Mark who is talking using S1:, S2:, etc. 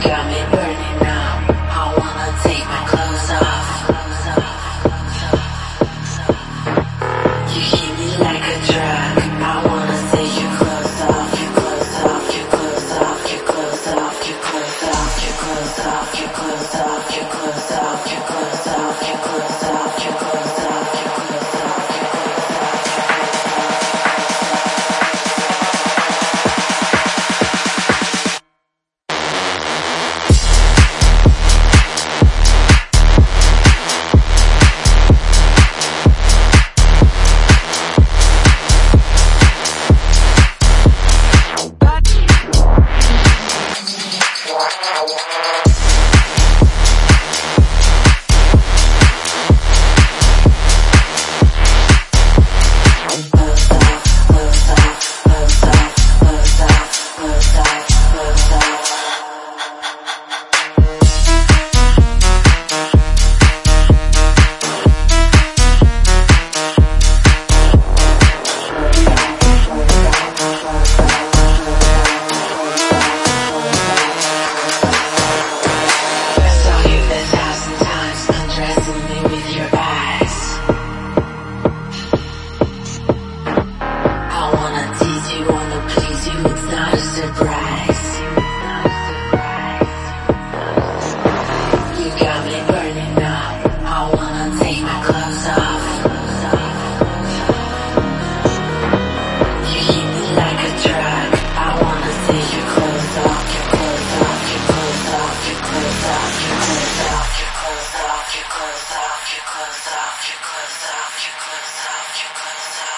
S1: got me burning wow, wow. close up, you close up, you close up, you close off.